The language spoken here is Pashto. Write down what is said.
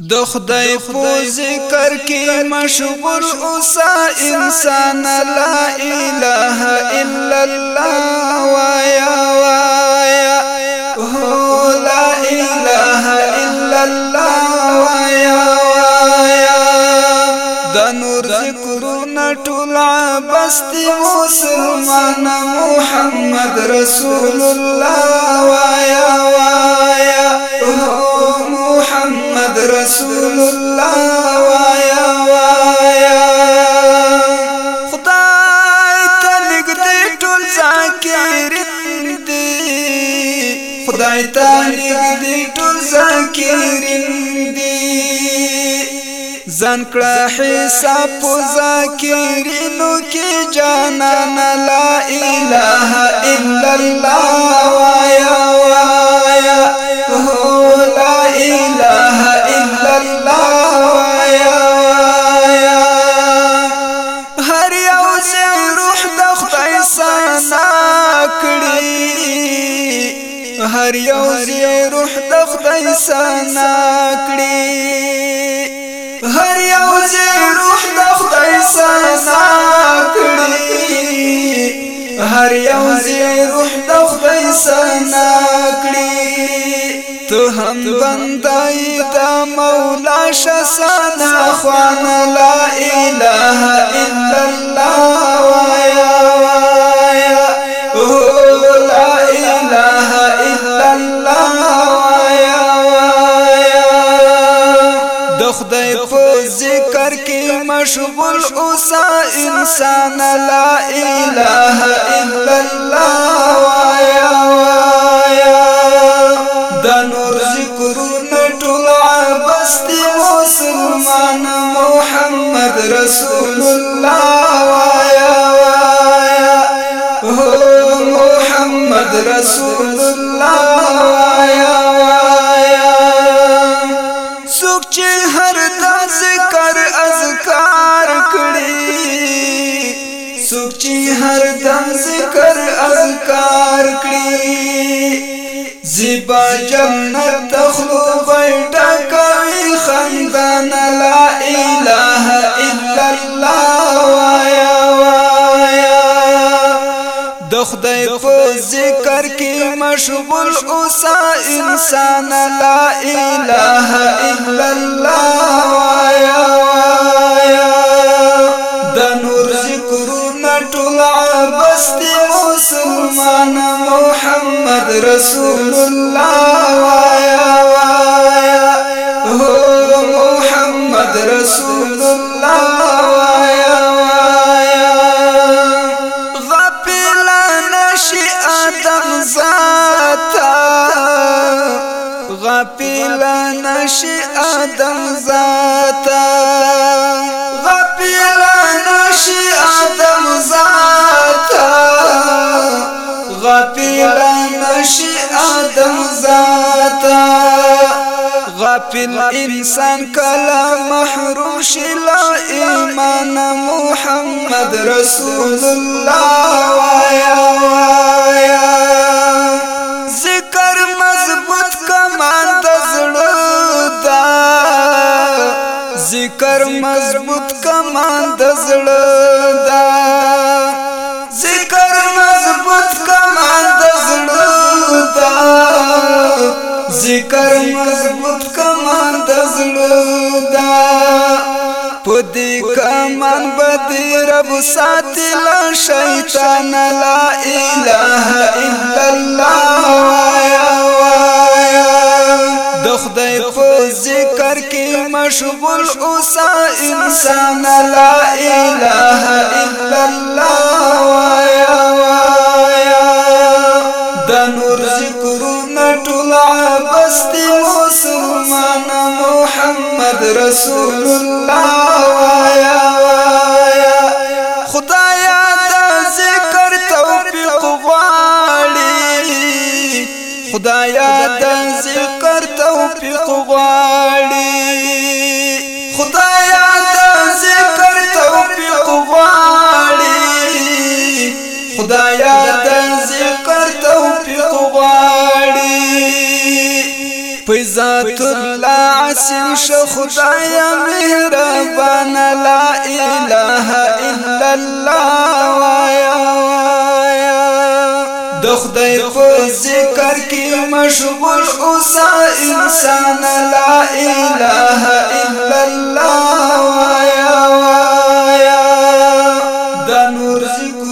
د خدای په ذکر کې مشغول اوسه انسان لا اله الا الله وایا وایا هو لا اله الا الله وایا وایا د نور ذکرونه ټول بستی مسلمان محمد رسول الله وایا وایا رسول الله وایا وایا خدای ته نږدې ټول ذاکرین دي خدای ته نږدې ټول ذاکرین دي ځان کړه حساب ذاکرینو کې جانا لا اله الا الله روح د خدای سنا کړی هر یو زه روح د خدای سنا کړی هر یو زه روح د خدای سنا کړی ته هم بندای د مولا شسنا خوان لا ذکر کې مشغول اوسا انسان لا اله الا الله وایا وایا د نور ذکرونه ټول عبست مسلمان محمد رسول الله وایا وایا هو محمد رسول دی هر دم ذکر اذکار کړی زیبا جنت تخلو بیٹا کوي خندان لا اله الا الله وایا وایا د خدای په ذکر کې مشغول اوسه انسان لا اله الا الله رسول الله وایا وایا هو محمد رسول الله وایا وایا غفل نشی ادم ذاتا غفل نشی ادم ذاتا في الإنسان كلا محروم شلا إيمان محمد رسول الله ويا ويا ذكر مضبوط كمان دزړه ذكر مزبوط مضبوط کمان ذكر ذکر مضبوط کمان د زړه دا پدې کمان بدې رب ساتل شیطان لا اله الا الله وایا وایا د خدای په ذکر کې مشغول اوسه انسان لا محمد رسول الله وایا وایا خدایا دا ذکر توفیق غواړي خدایا دا ذکر توفیق غواړي خدایا دا ذکر توفیق غواړي خدایا دا ذکر توفیق غواړي فیضات الله سین شو خدایا مهربان لا اله الا الله وایا د خدای په ذکر کې مشغول اوسه انسان لا اله الا الله وایا وایا د نور ذکر